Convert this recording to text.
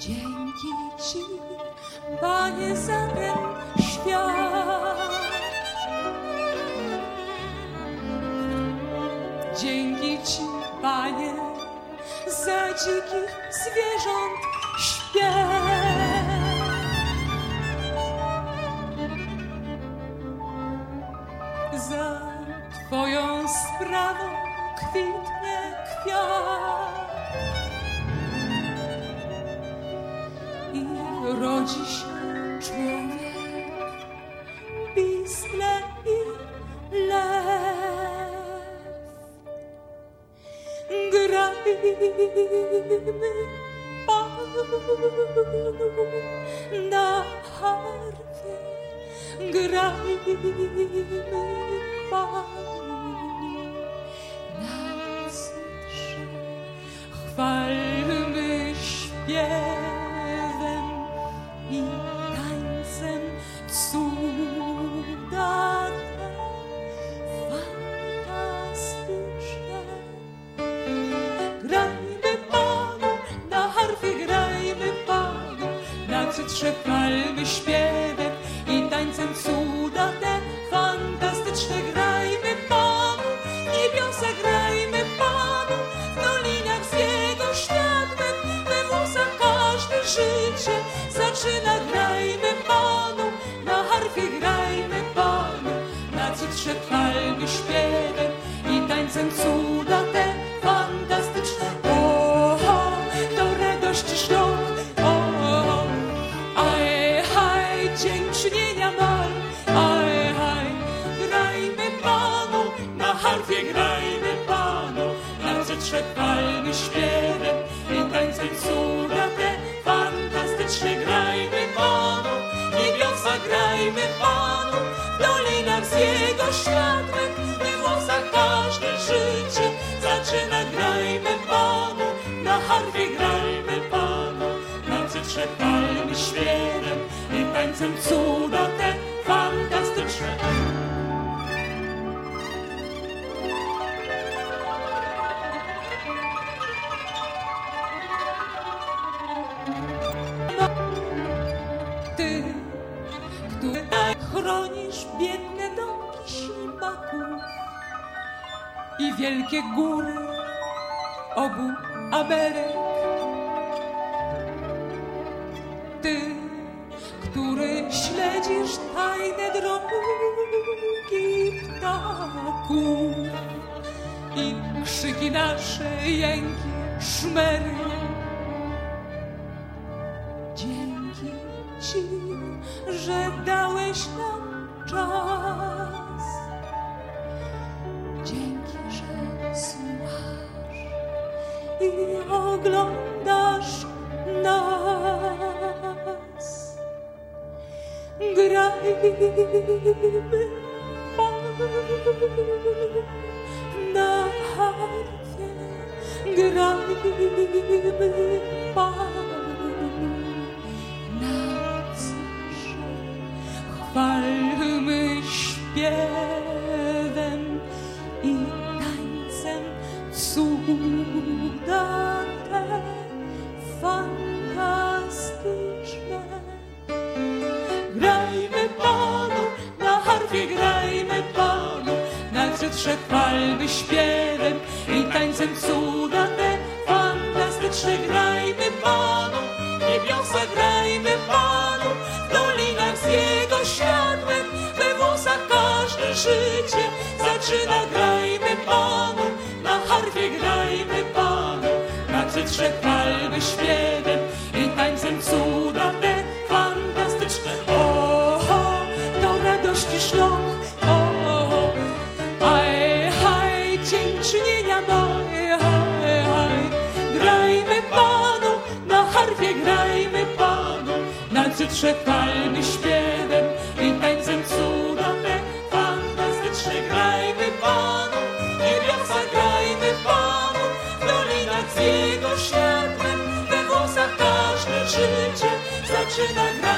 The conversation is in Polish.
Dzięki Ci, Panie, za ten świat. Dzięki Ci, Panie, za dzikich zwierząt śpiew. Za Twoją sprawą kwitnie kwiat. Rodzi się człowiek, pisle i lew. Grajmy Panu na harfie, grajmy Panu na cytrze, chwalmy śpiewem radości szlok, o, o, aj, haj, dziękczynienia mal, aj, haj, grajmy Panu, na harfie grajmy Panu, na cytrze chwalmy śpiewem i tańcem cuda te fantastyczne. Grajmy Panu, niebiosa grajmy Panu, w dolinach z Jego światłem, we włosach każde życie zaczyna. Grajmy Panu, na harfie grajmy Panu, na cytrze chwalmy śpiewem i tańcem cuda te fantastyczne. Ty, który tak chronisz biedne domki ślimaków i wielkie góry obu Amerek. Ty, który śledzisz tajne drogi ptaków i krzyki nasze, jęki, szmery. Dzięki Ci, że dałeś nam czas. Dzięki, że słuchasz i oglądasz nas. Grajmy na harfie, grajmy na cytrze, chwalmy śpiewem i na cytrze chwalmy śpiewem i tańcem cuda te fantastyczne. Grajmy Panu, niebiosa grajmy Panu, w dolinach z Jego światłem, we włosach każde życie zaczyna. Grajmy Panu, na harfie grajmy Panu, na cytrze chwalmy śpiewem i tańcem cuda te fantastyczne. O, o to radości szlok, harfie grajmy Panu, na cytrze chwalmy śpiewem i tańcem cuda te fantastyczne. Grajmy Panu, niebiosa grajmy Panu, w dolinach z Jego światłem, we włosach każde życie zaczyna grać.